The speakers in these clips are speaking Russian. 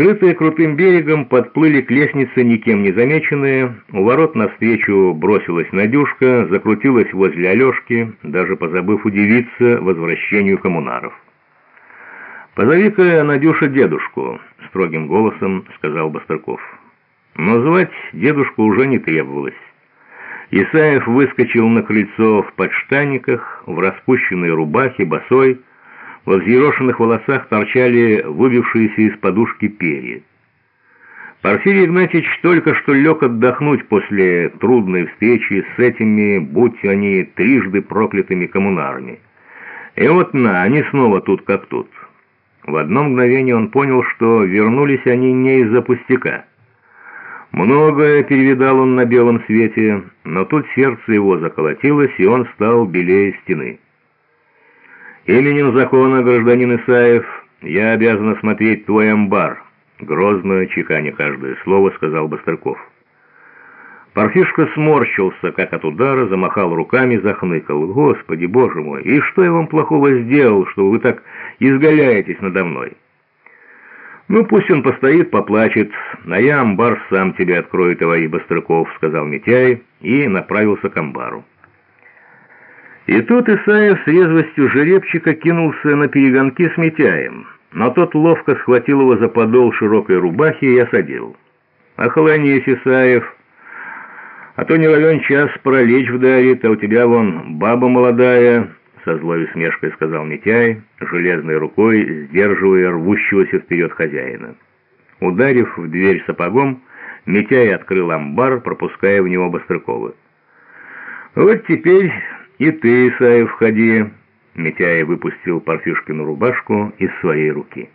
Скрытые крутым берегом подплыли к лестнице никем не замеченные, у ворот навстречу бросилась Надюшка, закрутилась возле Алешки, даже позабыв удивиться возвращению коммунаров. «Позови-ка, Надюша, дедушку», — строгим голосом сказал Бастрыков. Но звать дедушку уже не требовалось. Исаев выскочил на крыльцо в подштанниках, в распущенной рубахе, босой, во взъерошенных волосах торчали выбившиеся из подушки перья. Порфирий Игнатьевич только что лег отдохнуть после трудной встречи с этими, будь они трижды проклятыми коммунарами. И вот на, они снова тут как тут. В одно мгновение он понял, что вернулись они не из-за пустяка. Многое перевидал он на белом свете, но тут сердце его заколотилось, и он стал белее стены. «Именем закона, гражданин Исаев, я обязан осмотреть твой амбар», — грозно, чеканя каждое слово, сказал Бастрыков. Парфишка сморщился, как от удара, замахал руками, захныкал. «Господи, боже мой, и что я вам плохого сделал, что вы так изгаляетесь надо мной?» «Ну, пусть он постоит, поплачет, а я амбар сам тебе открою, товарищ Бастрыков», — сказал Митяй и направился к амбару. И тут Исаев с резвостью жеребчика кинулся на перегонки с Митяем, но тот ловко схватил его за подол широкой рубахи и осадил. «Охолонись, Исаев, а то не равен час пролечь вдарит, а у тебя вон баба молодая». Со злой усмешкой сказал Митяй, железной рукой сдерживая рвущегося вперед хозяина. Ударив в дверь сапогом, Митяй открыл амбар, пропуская в него Бастрыкова. «Вот теперь и ты, Исаев, входи!» Митяй выпустил Парфюшкину рубашку из своей руки.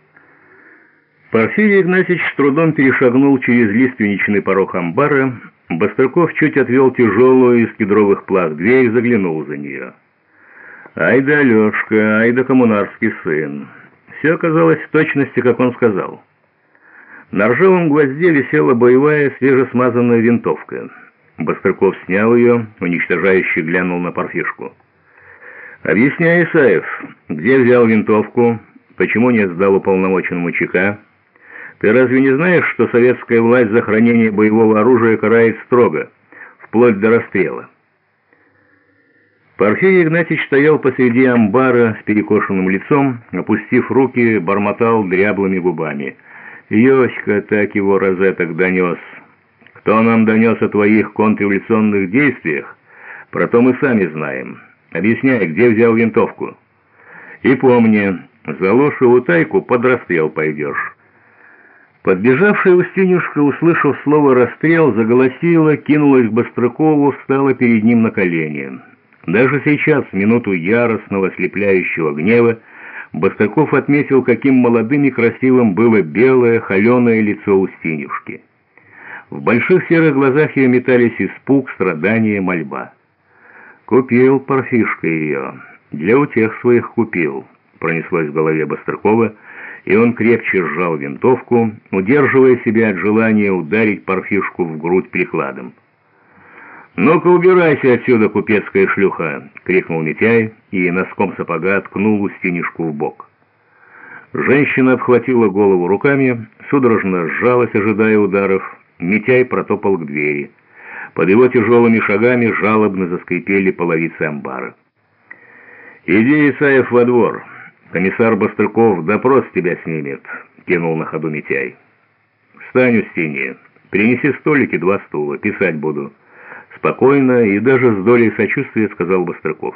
Порфирий Игнатьевич с трудом перешагнул через лиственничный порог амбара. Бастрыков чуть отвел тяжелую из кедровых плах дверь и заглянул за нее. «Ай да Алешка, ай да коммунарский сын!» Все оказалось в точности, как он сказал. На ржавом гвозде висела боевая свежесмазанная винтовка. Бастрыков снял ее, уничтожающе глянул на парфишку. «Объясняй, Исаев, где взял винтовку, почему не сдал уполномоченному ЧК? Ты разве не знаешь, что советская власть за хранение боевого оружия карает строго, вплоть до расстрела?» Порфирий Игнатьевич стоял посреди амбара с перекошенным лицом, опустив руки, бормотал дряблыми губами. «Йоська так его розеток донес. Кто нам донес о твоих контрреволюционных действиях, про то мы сами знаем. Объясняй, где взял винтовку. И помни, за и утайку под расстрел пойдешь». Подбежавшая Устинюшка, услышав слово «расстрел», заголосила, кинулась к Бострокову, встала перед ним на колени. Даже сейчас, в минуту яростного, ослепляющего гнева, Баскаков отметил, каким молодым и красивым было белое, холеное лицо Устинюшки. Больших серых глазах ее метались испуг, страдания, мольба. «Купил парфишка ее. Для утех своих купил», — пронеслось в голове Бастрыкова, и он крепче сжал винтовку, удерживая себя от желания ударить парфишку в грудь прикладом. «Ну-ка убирайся отсюда, купецкая шлюха!» — крикнул Митяй и носком сапога ткнул Устинишку в бок. Женщина обхватила голову руками, судорожно сжалась, ожидая ударов. Митяй протопал к двери. Под его тяжелыми шагами жалобно заскрипели половицы амбара. «Иди, Исаев, во двор. Комиссар Бастрыков допрос тебя снимет», — кинул на ходу Митяй. «Встань, Устинья. Принеси столики два стула. Писать буду». Спокойно и даже с долей сочувствия сказал Бастрыков.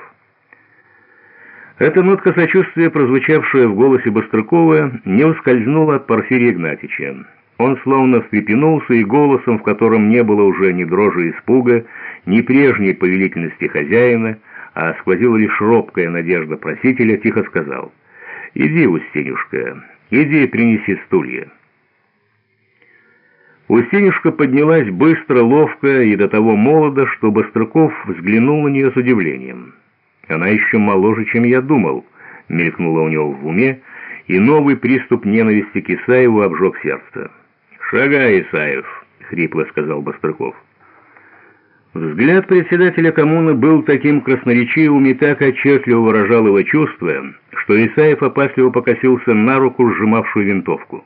Эта нотка сочувствия, прозвучавшая в голосе Бастрыкова, не ускользнула от Порфирия Игнатьича. Он словно встрепенулся и голосом, в котором не было уже ни дрожи испуга, ни прежней повелительности хозяина, а сквозила лишь робкая надежда просителя, тихо сказал «Иди, Устинюшка, иди принеси стулья». Устинюшка поднялась быстро, ловко и до того молодо, что Бострыков взглянул на нее с удивлением. «Она еще моложе, чем я думал», — мелькнуло у него в уме, и новый приступ ненависти к Исаеву обжег сердце. «Шагай, Исаев», — хрипло сказал Бострыков. Взгляд председателя коммуны был таким красноречивым и так отчетливо выражал его чувства, что Исаев опасливо покосился на руку, сжимавшую винтовку.